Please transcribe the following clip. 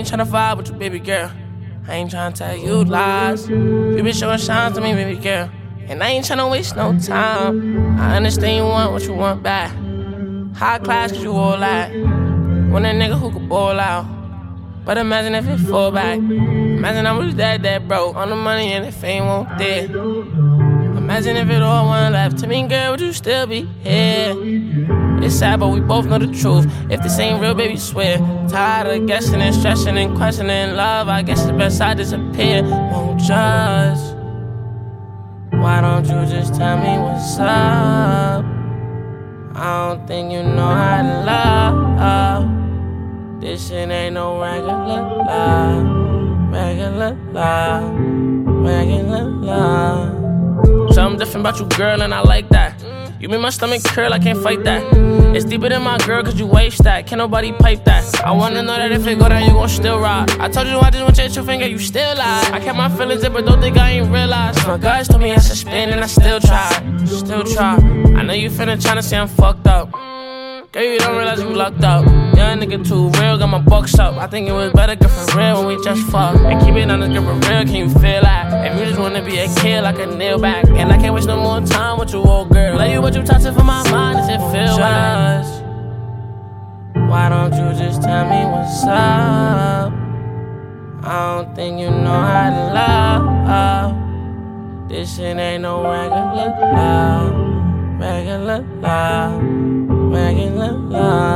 ain't tryna vibe with you, baby girl. I ain't tryna tell you lies. You been showing signs to me, baby girl. And I ain't tryna waste no time. I understand you want what you want back. High class, cause you all that. Want a nigga who could ball out. But imagine if it fall back. Imagine I was dead, dead broke. On the money and the fame won't there. Imagine if it all went left to me, girl, would you still be here? It's sad, but we both know the truth. If this ain't real, baby, swear. Tired of guessing and stressing and questioning love. I guess the best I disappear. Won't judge. Why don't you just tell me what's up? I don't think you know how to love. This shit ain't no regular love. Regular love. Regular love. Something different about you, girl, and I like that. You make my stomach curl, I can't fight that. It's deeper than my girl, cause you waste that. Can't nobody pipe that. I wanna know that if it go down, you gon' still ride. I told you I just want your your finger, you still lie. I kept my feelings in, but don't think I ain't realized. My guys told me I should spin, and I still try. Still try. I know you finna tryna say I'm fucked up. Girl, you don't realize you locked up. Young nigga too real, got my bucks up. I think it was better good for real when we just fuck. And keep it on the good for real, can you feel that? Wanna be a kid, I can kneel back. And I can't waste no more time with you, old girl. Love you, but you touching for my mind, does it feel right? Why don't you just tell me what's up? I don't think you know how to love. This shit ain't no regular love. Regular love, regular love.